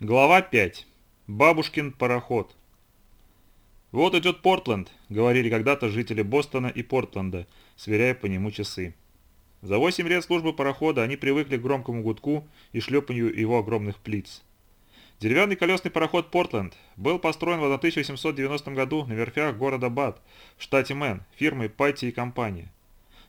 Глава 5. Бабушкин пароход. «Вот идет Портленд», — говорили когда-то жители Бостона и Портленда, сверяя по нему часы. За 8 лет службы парохода они привыкли к громкому гудку и шлепанью его огромных плиц. Деревянный колесный пароход «Портленд» был построен в 1890 году на верфях города Бат в штате Мэн фирмой Патти и компания.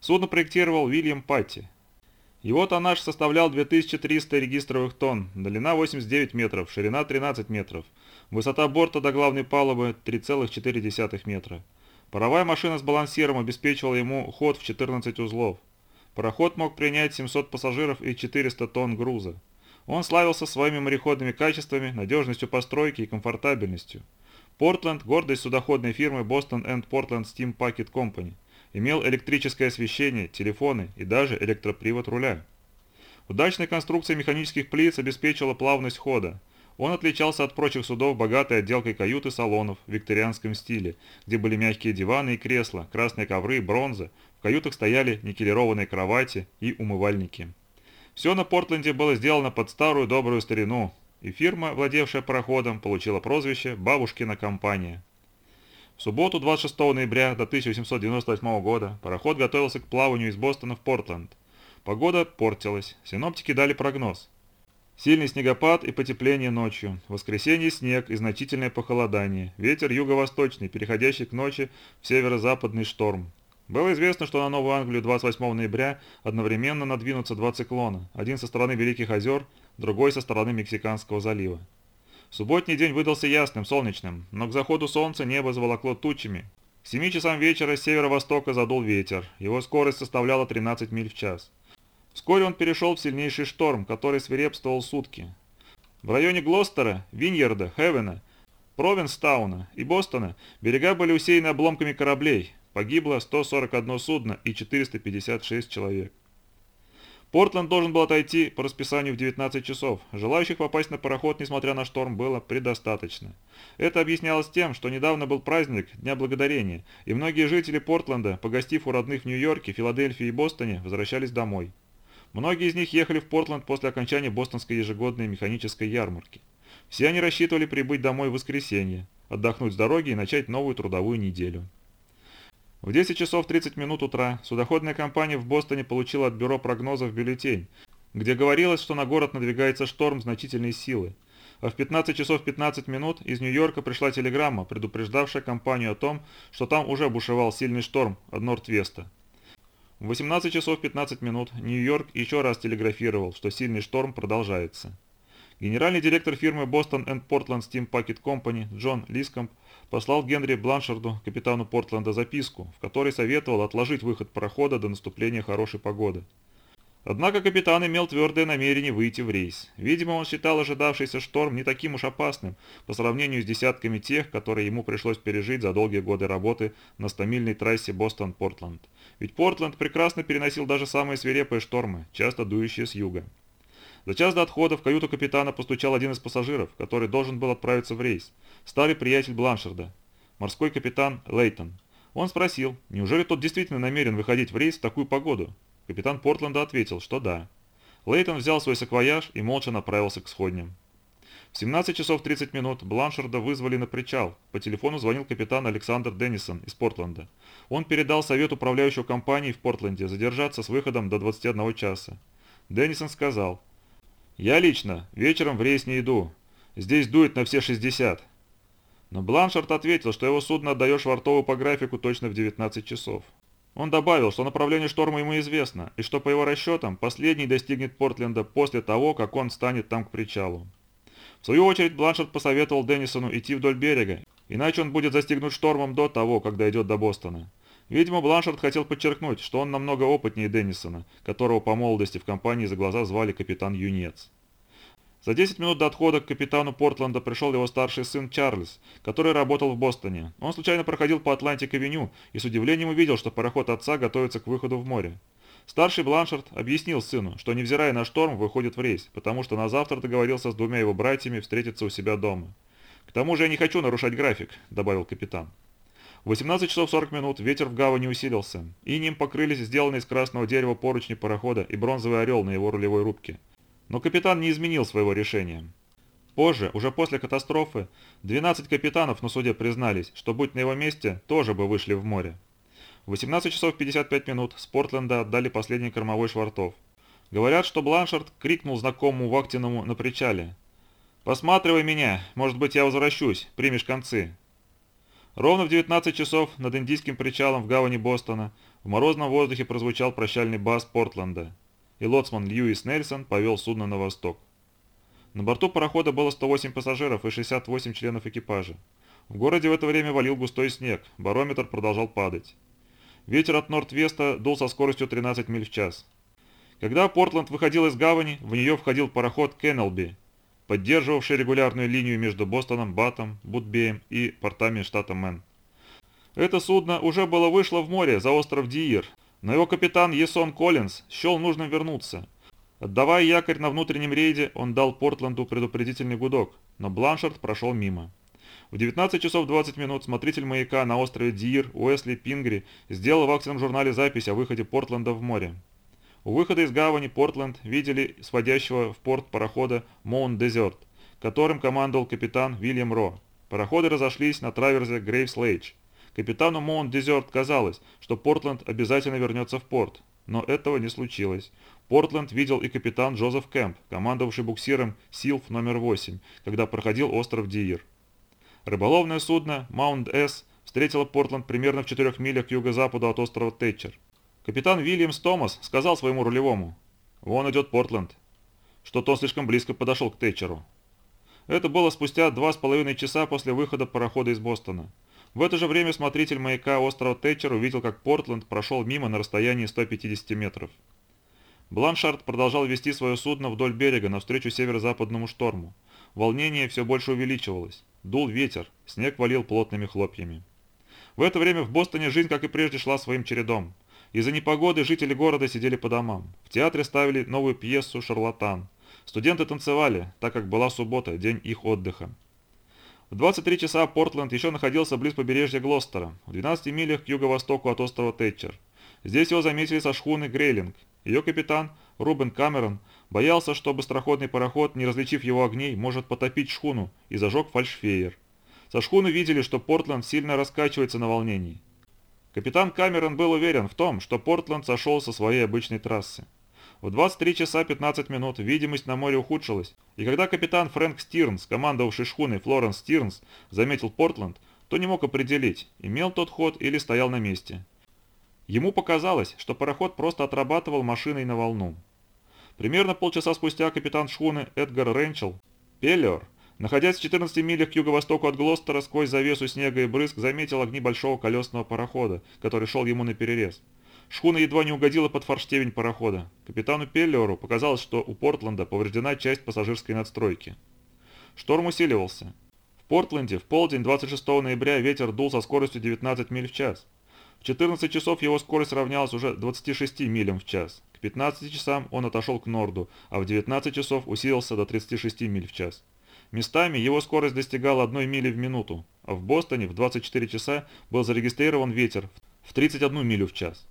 Судно проектировал Уильям Патти, его тоннаж составлял 2300 регистровых тонн, длина 89 метров, ширина 13 метров, высота борта до главной палубы 3,4 метра. Паровая машина с балансиром обеспечивала ему ход в 14 узлов. Пароход мог принять 700 пассажиров и 400 тонн груза. Он славился своими мореходными качествами, надежностью постройки и комфортабельностью. Портленд – гордость судоходной фирмы Boston and Portland Steam Packet Company – Имел электрическое освещение, телефоны и даже электропривод руля. Удачная конструкция механических плиц обеспечила плавность хода. Он отличался от прочих судов богатой отделкой кают и салонов в викторианском стиле, где были мягкие диваны и кресла, красные ковры, бронза, в каютах стояли никелированные кровати и умывальники. Все на Портленде было сделано под старую добрую старину, и фирма, владевшая пароходом, получила прозвище «Бабушкина компания». В субботу 26 ноября до 1898 года пароход готовился к плаванию из Бостона в Портленд. Погода портилась, синоптики дали прогноз. Сильный снегопад и потепление ночью, в воскресенье снег и значительное похолодание, ветер юго-восточный, переходящий к ночи в северо-западный шторм. Было известно, что на Новую Англию 28 ноября одновременно надвинутся два циклона, один со стороны Великих озер, другой со стороны Мексиканского залива. Субботний день выдался ясным, солнечным, но к заходу солнца небо заволокло тучами. К 7 часам вечера с северо-востока задул ветер, его скорость составляла 13 миль в час. Вскоре он перешел в сильнейший шторм, который свирепствовал сутки. В районе Глостера, Виньерда, Хевена, Провинстауна и Бостона берега были усеяны обломками кораблей, погибло 141 судно и 456 человек. Портленд должен был отойти по расписанию в 19 часов. Желающих попасть на пароход, несмотря на шторм, было предостаточно. Это объяснялось тем, что недавно был праздник Дня Благодарения, и многие жители Портленда, погостив у родных в Нью-Йорке, Филадельфии и Бостоне, возвращались домой. Многие из них ехали в Портленд после окончания бостонской ежегодной механической ярмарки. Все они рассчитывали прибыть домой в воскресенье, отдохнуть с дороги и начать новую трудовую неделю. В 10 часов 30 минут утра судоходная компания в Бостоне получила от бюро прогнозов бюллетень, где говорилось, что на город надвигается шторм значительной силы. А в 15 часов 15 минут из Нью-Йорка пришла телеграмма, предупреждавшая компанию о том, что там уже бушевал сильный шторм от Норд-Веста. В 18 часов 15 минут Нью-Йорк еще раз телеграфировал, что сильный шторм продолжается. Генеральный директор фирмы Boston and Portland Steam Packet Company Джон Лискомп послал Генри Бланшарду, капитану Портленда, записку, в которой советовал отложить выход парохода до наступления хорошей погоды. Однако капитан имел твердое намерение выйти в рейс. Видимо, он считал ожидавшийся шторм не таким уж опасным по сравнению с десятками тех, которые ему пришлось пережить за долгие годы работы на стамильной трассе Бостон-Портленд. Ведь Портленд прекрасно переносил даже самые свирепые штормы, часто дующие с юга. За час до отхода в каюту капитана постучал один из пассажиров, который должен был отправиться в рейс. Старый приятель Бланшарда, морской капитан Лейтон. Он спросил, неужели тот действительно намерен выходить в рейс в такую погоду? Капитан Портленда ответил, что да. Лейтон взял свой саквояж и молча направился к сходням. В 17 часов 30 минут Бланшарда вызвали на причал. По телефону звонил капитан Александр Деннисон из Портленда. Он передал совет управляющего компании в Портленде задержаться с выходом до 21 часа. Деннисон сказал, «Я лично вечером в рейс не иду. Здесь дует на все 60». Но Бланшард ответил, что его судно отдает Швартову по графику точно в 19 часов. Он добавил, что направление шторма ему известно, и что по его расчетам последний достигнет Портленда после того, как он станет там к причалу. В свою очередь Бланшард посоветовал Деннисону идти вдоль берега, иначе он будет застигнут штормом до того, когда идет до Бостона. Видимо, Бланшард хотел подчеркнуть, что он намного опытнее Деннисона, которого по молодости в компании за глаза звали капитан Юнец. За 10 минут до отхода к капитану Портленда пришел его старший сын Чарльз, который работал в Бостоне. Он случайно проходил по Атлантик-авеню и с удивлением увидел, что пароход отца готовится к выходу в море. Старший Бланшард объяснил сыну, что невзирая на шторм выходит в рейс, потому что на завтра договорился с двумя его братьями встретиться у себя дома. «К тому же я не хочу нарушать график», – добавил капитан. В 18 часов 40 минут ветер в гавани усилился, инеем покрылись сделанные из красного дерева поручни парохода и бронзовый орел на его рулевой рубке. Но капитан не изменил своего решения. Позже, уже после катастрофы, 12 капитанов на суде признались, что будь на его месте, тоже бы вышли в море. В 18 часов 55 минут с Портленда отдали последний кормовой швартов. Говорят, что Бланшард крикнул знакомому Вахтиному на причале. «Посматривай меня, может быть, я возвращусь, примешь концы». Ровно в 19 часов над индийским причалом в гавани Бостона в морозном воздухе прозвучал прощальный бас Портленда, и лоцман Льюис Нельсон повел судно на восток. На борту парохода было 108 пассажиров и 68 членов экипажа. В городе в это время валил густой снег, барометр продолжал падать. Ветер от Норд-Веста дул со скоростью 13 миль в час. Когда Портленд выходил из гавани, в нее входил пароход Кеннелби, поддерживавший регулярную линию между Бостоном, Батом, Бутбеем и портами штата Мэн. Это судно уже было вышло в море за остров Диир, но его капитан Есон Коллинз счел нужным вернуться. Отдавая якорь на внутреннем рейде, он дал Портленду предупредительный гудок, но Бланшард прошел мимо. В 19 часов 20 минут смотритель маяка на острове Диир Уэсли Пингри сделал в акционном журнале запись о выходе Портленда в море. У выхода из гавани Портленд видели сводящего в порт парохода Моун Дезерт, которым командовал капитан Вильям Ро. Пароходы разошлись на траверзе Грейвс Лейдж. Капитану Моун Дезерт казалось, что Портленд обязательно вернется в порт, но этого не случилось. Портленд видел и капитан Джозеф Кэмп, командовавший буксиром Силф номер 8, когда проходил остров Диир. Рыболовное судно Маунт С встретило Портленд примерно в 4 милях к юго-западу от острова Тэтчер. Капитан Вильямс Томас сказал своему рулевому, «Вон идет Портленд», что тот слишком близко подошел к Тэтчеру. Это было спустя два с половиной часа после выхода парохода из Бостона. В это же время смотритель маяка острова Тэтчер увидел, как Портленд прошел мимо на расстоянии 150 метров. Бланшард продолжал вести свое судно вдоль берега навстречу северо-западному шторму. Волнение все больше увеличивалось. Дул ветер, снег валил плотными хлопьями. В это время в Бостоне жизнь, как и прежде, шла своим чередом. Из-за непогоды жители города сидели по домам. В театре ставили новую пьесу «Шарлатан». Студенты танцевали, так как была суббота, день их отдыха. В 23 часа Портленд еще находился близ побережья Глостера, в 12 милях к юго-востоку от острова Тэтчер. Здесь его заметили со шхуны Грейлинг. Ее капитан, Рубен Камерон, боялся, что быстроходный пароход, не различив его огней, может потопить шхуну и зажег фальшфейер. Со шхуны видели, что Портленд сильно раскачивается на волнении. Капитан Камерон был уверен в том, что Портленд сошел со своей обычной трассы. В 23 часа 15 минут видимость на море ухудшилась, и когда капитан Фрэнк Стирнс, командовавший шхуной Флоренс Стирнс, заметил Портленд, то не мог определить, имел тот ход или стоял на месте. Ему показалось, что пароход просто отрабатывал машиной на волну. Примерно полчаса спустя капитан шхуны Эдгар Ренчел, Пеллер, Находясь в 14 милях к юго-востоку от Глостера, сквозь завесу снега и брызг, заметил огни большого колесного парохода, который шел ему на перерез. Шхуна едва не угодила под форштевень парохода. Капитану Пеллеру показалось, что у Портленда повреждена часть пассажирской надстройки. Шторм усиливался. В Портленде в полдень 26 ноября ветер дул со скоростью 19 миль в час. В 14 часов его скорость равнялась уже 26 милям в час. К 15 часам он отошел к норду, а в 19 часов усилился до 36 миль в час. Местами его скорость достигала 1 мили в минуту, а в Бостоне в 24 часа был зарегистрирован ветер в 31 милю в час.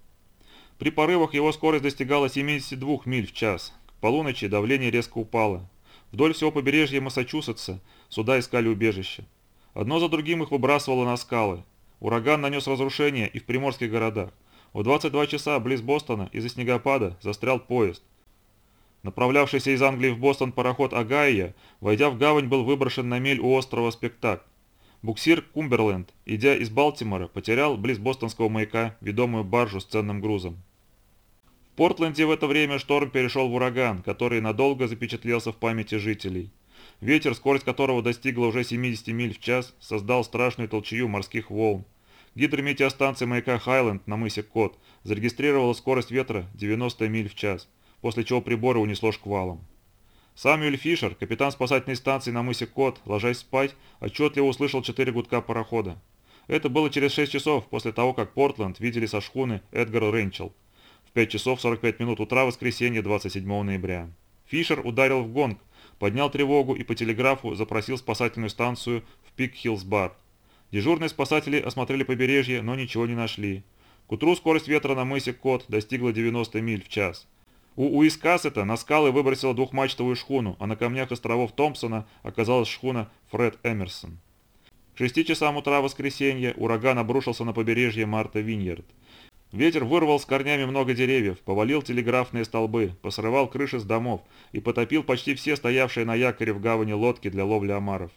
При порывах его скорость достигала 72 миль в час. К полуночи давление резко упало. Вдоль всего побережья Массачусетса суда искали убежище. Одно за другим их выбрасывало на скалы. Ураган нанес разрушения и в приморских городах. В 22 часа близ Бостона из-за снегопада застрял поезд. Направлявшийся из Англии в Бостон пароход Агайя, войдя в гавань, был выброшен на мель у острова Спектак. Буксир Кумберленд, идя из Балтимора, потерял близ бостонского маяка ведомую баржу с ценным грузом. В Портленде в это время шторм перешел в ураган, который надолго запечатлелся в памяти жителей. Ветер, скорость которого достигла уже 70 миль в час, создал страшную толчью морских волн. Гидрометеостанция маяка Хайленд на мысе Кот зарегистрировала скорость ветра 90 миль в час после чего приборы унесло шквалом. Самюэль Фишер, капитан спасательной станции на мысе Код, ложась спать, отчетливо услышал четыре гудка парохода. Это было через 6 часов после того, как Портленд видели со шхуны Эдгар Ренделл. В 5 часов 45 минут утра воскресенья 27 ноября. Фишер ударил в гонг, поднял тревогу и по телеграфу запросил спасательную станцию в Пик-Хиллс-Бар. Дежурные спасатели осмотрели побережье, но ничего не нашли. К утру скорость ветра на мысе Код достигла 90 миль в час. У Уискасета на скалы выбросила двухмачтовую шхуну, а на камнях островов Томпсона оказалась шхуна Фред Эмерсон. К шести часам утра воскресенья ураган обрушился на побережье Марта Виньерд. Ветер вырвал с корнями много деревьев, повалил телеграфные столбы, посрывал крыши с домов и потопил почти все стоявшие на якоре в гавани лодки для ловли омаров.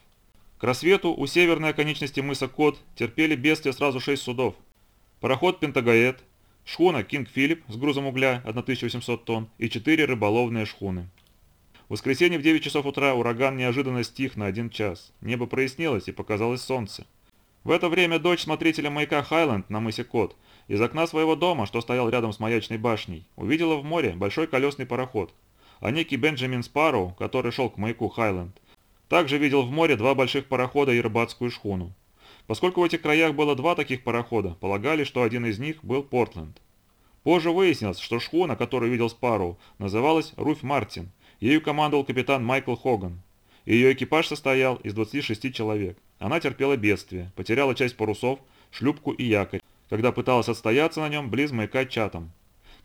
К рассвету у северной оконечности мыса Кот терпели бедствие сразу шесть судов. Пароход «Пентагаэт», шхуна «Кинг Филипп» с грузом угля 1800 тонн и четыре рыболовные шхуны. В воскресенье в 9 часов утра ураган неожиданно стих на один час. Небо прояснилось и показалось солнце. В это время дочь смотрителя маяка Хайленд на мысе Кот из окна своего дома, что стоял рядом с маячной башней, увидела в море большой колесный пароход. А некий Бенджамин Спарроу, который шел к маяку Хайленд, также видел в море два больших парохода и рыбацкую шхуну. Поскольку в этих краях было два таких парохода, полагали, что один из них был Портленд. Позже выяснилось, что шхуна, которую видел Спарроу, называлась Руфь Мартин, Ею командовал капитан Майкл Хоган. Ее экипаж состоял из 26 человек. Она терпела бедствие, потеряла часть парусов, шлюпку и якорь, когда пыталась отстояться на нем близ маяка Чатом.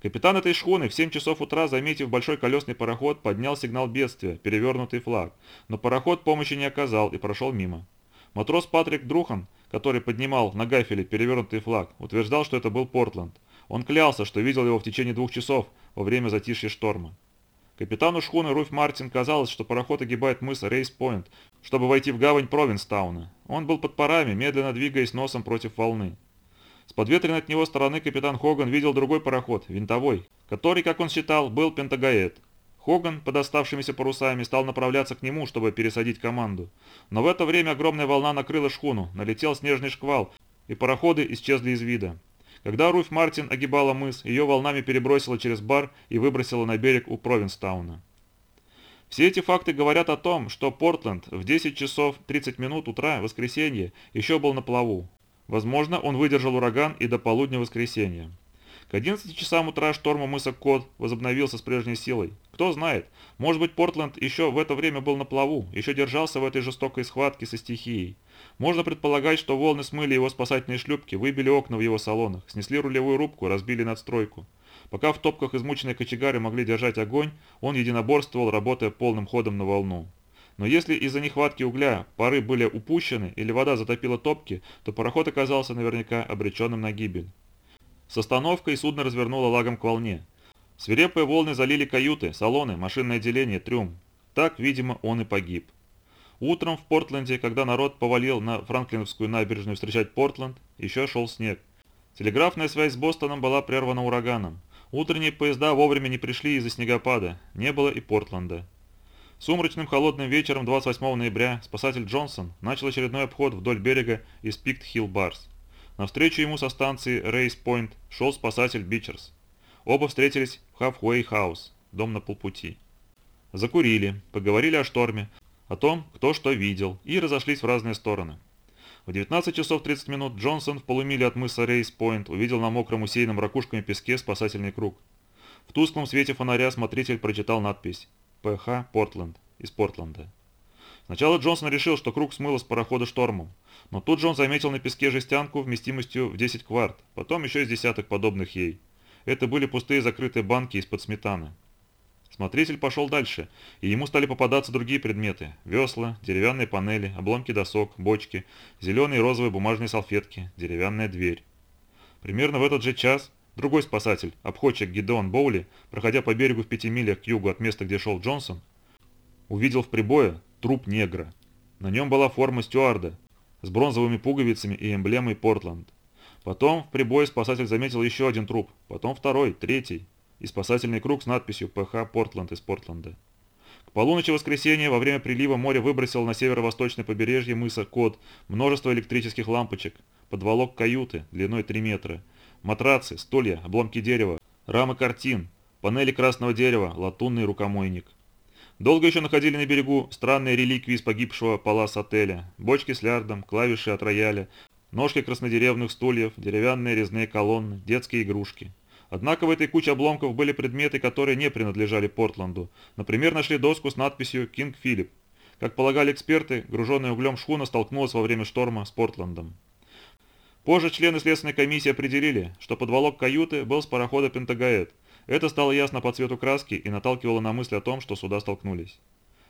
Капитан этой шхуны в 7 часов утра, заметив большой колесный пароход, поднял сигнал бедствия, перевернутый флаг, но пароход помощи не оказал и прошел мимо. Матрос Патрик Друхан, который поднимал на гафеле перевернутый флаг, утверждал, что это был Портленд. Он клялся, что видел его в течение двух часов во время затишья шторма. Капитану шхуны Руфь Мартин казалось, что пароход огибает мыс Рейс-Пойнт, чтобы войти в гавань Провинстауна. Он был под парами, медленно двигаясь носом против волны. С подветренной от него стороны капитан Хоган видел другой пароход, винтовой, который, как он считал, был Пентагаэт. Хоган, под оставшимися парусами, стал направляться к нему, чтобы пересадить команду. Но в это время огромная волна накрыла шхуну, налетел снежный шквал, и пароходы исчезли из вида. Когда Руфь Мартин огибала мыс, ее волнами перебросило через бар и выбросило на берег у Провинстауна. Все эти факты говорят о том, что Портленд в 10 часов 30 минут утра воскресенье еще был на плаву. Возможно, он выдержал ураган и до полудня воскресенья. К 11 часам утра шторм у мыса Код возобновился с прежней силой. Кто знает, может быть Портленд еще в это время был на плаву, еще держался в этой жестокой схватке со стихией. Можно предполагать, что волны смыли его спасательные шлюпки, выбили окна в его салонах, снесли рулевую рубку, разбили надстройку. Пока в топках измученные кочегары могли держать огонь, он единоборствовал, работая полным ходом на волну. Но если из-за нехватки угля пары были упущены или вода затопила топки, то пароход оказался наверняка обреченным на гибель. С остановкой судно развернуло лагом к волне. Свирепые волны залили каюты, салоны, машинное отделение, трюм. Так, видимо, он и погиб. Утром в Портленде, когда народ повалил на Франклиновскую набережную встречать Портленд, еще шел снег. Телеграфная связь с Бостоном была прервана ураганом. Утренние поезда вовремя не пришли из-за снегопада, не было и Портленда. Сумрачным холодным вечером 28 ноября спасатель Джонсон начал очередной обход вдоль берега из Пикт-Хилл-Барс. Навстречу ему со станции Рейс-Пойнт шел спасатель Бичерс. Оба встретились в Хаффуэй-хаус, дом на полпути. Закурили, поговорили о шторме, о том, кто что видел, и разошлись в разные стороны. В 19 часов 30 минут Джонсон в полумиле от мыса Рейс-Пойнт увидел на мокром усеянном ракушками песке спасательный круг. В тусклом свете фонаря смотритель прочитал надпись «ПХ Портленд» из Портленда. Сначала Джонсон решил, что круг смыло с парохода штормом, но тут же он заметил на песке жестянку вместимостью в 10 кварт, потом еще из десяток подобных ей. Это были пустые закрытые банки из-под сметаны. Смотритель пошел дальше, и ему стали попадаться другие предметы. Весла, деревянные панели, обломки досок, бочки, зеленые и розовые бумажные салфетки, деревянная дверь. Примерно в этот же час другой спасатель, обходчик Гидеон Боули, проходя по берегу в пяти милях к югу от места, где шел Джонсон, увидел в прибое труп негра. На нем была форма стюарда с бронзовыми пуговицами и эмблемой Портленд. Потом в прибое спасатель заметил еще один труп, потом второй, третий и спасательный круг с надписью «ПХ Портленд из Портленда». К полуночи воскресенья во время прилива море выбросило на северо-восточное побережье мыса Код множество электрических лампочек, подволок каюты длиной 3 метра, матрацы, стулья, обломки дерева, рамы картин, панели красного дерева, латунный рукомойник. Долго еще находили на берегу странные реликвии из погибшего палас-отеля, бочки с лярдом, клавиши от рояля, ножки краснодеревных стульев, деревянные резные колонны, детские игрушки. Однако в этой куче обломков были предметы, которые не принадлежали Портленду. Например, нашли доску с надписью «Кинг Филипп». Как полагали эксперты, груженная углем шхуна столкнулась во время шторма с Портландом. Позже члены следственной комиссии определили, что подволок каюты был с парохода «Пентагаэт». Это стало ясно по цвету краски и наталкивало на мысль о том, что суда столкнулись.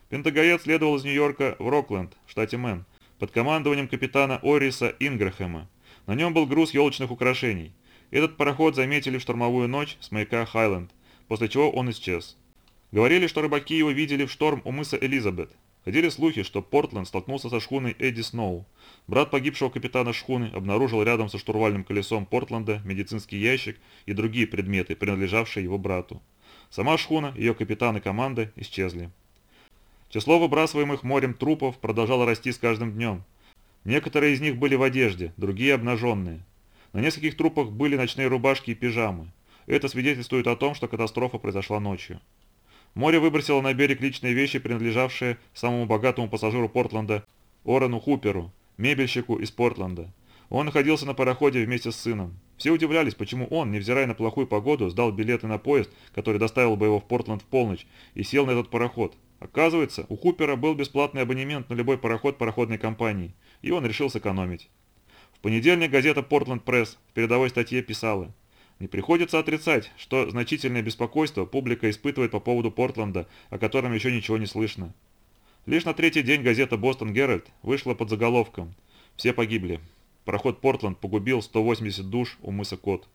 Пентагоед следовал из Нью-Йорка в Рокленд, штате Мэн, под командованием капитана Ориса Инграхема. На нем был груз елочных украшений. Этот пароход заметили в штормовую ночь с маяка Хайленд, после чего он исчез. Говорили, что рыбаки его видели в шторм у мыса Элизабет. Ходили слухи, что Портленд столкнулся со шхуной Эдди Сноу. Брат погибшего капитана шхуны обнаружил рядом со штурвальным колесом Портленда медицинский ящик и другие предметы, принадлежавшие его брату. Сама шхуна, ее капитан и команда исчезли. Число выбрасываемых морем трупов продолжало расти с каждым днем. Некоторые из них были в одежде, другие обнаженные. На нескольких трупах были ночные рубашки и пижамы. Это свидетельствует о том, что катастрофа произошла ночью. Море выбросило на берег личные вещи, принадлежавшие самому богатому пассажиру Портленда, Орану Хуперу, мебельщику из Портленда. Он находился на пароходе вместе с сыном. Все удивлялись, почему он, невзирая на плохую погоду, сдал билеты на поезд, который доставил бы его в Портленд в полночь, и сел на этот пароход. Оказывается, у Хупера был бесплатный абонемент на любой пароход пароходной компании, и он решил сэкономить. В понедельник газета «Портленд Пресс» в передовой статье писала – не приходится отрицать, что значительное беспокойство публика испытывает по поводу Портленда, о котором еще ничего не слышно. Лишь на третий день газета «Бостон Геральт» вышла под заголовком «Все погибли. Пароход Портленд погубил 180 душ у мыса Кот».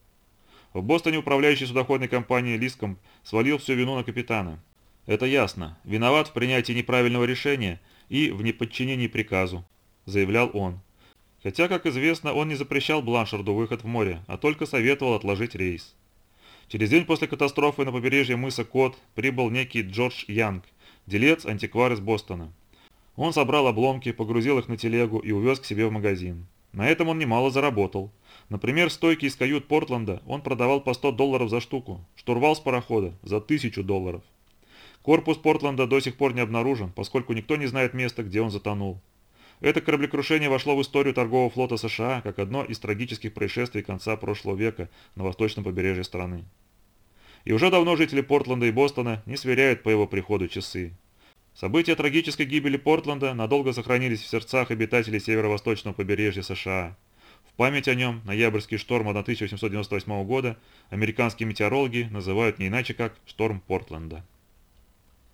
В Бостоне управляющий судоходной компанией Лиском свалил всю вину на капитана. Это ясно. Виноват в принятии неправильного решения и в неподчинении приказу, заявлял он. Хотя, как известно, он не запрещал Бланшарду выход в море, а только советовал отложить рейс. Через день после катастрофы на побережье мыса Кот прибыл некий Джордж Янг, делец-антиквар из Бостона. Он собрал обломки, погрузил их на телегу и увез к себе в магазин. На этом он немало заработал. Например, стойки из кают Портленда он продавал по 100 долларов за штуку, штурвал с парохода за 1000 долларов. Корпус Портленда до сих пор не обнаружен, поскольку никто не знает места, где он затонул. Это кораблекрушение вошло в историю торгового флота США как одно из трагических происшествий конца прошлого века на восточном побережье страны. И уже давно жители Портленда и Бостона не сверяют по его приходу часы. События трагической гибели Портленда надолго сохранились в сердцах обитателей северо-восточного побережья США. В память о нем ноябрьский шторм 1898 года американские метеорологи называют не иначе как «шторм Портленда».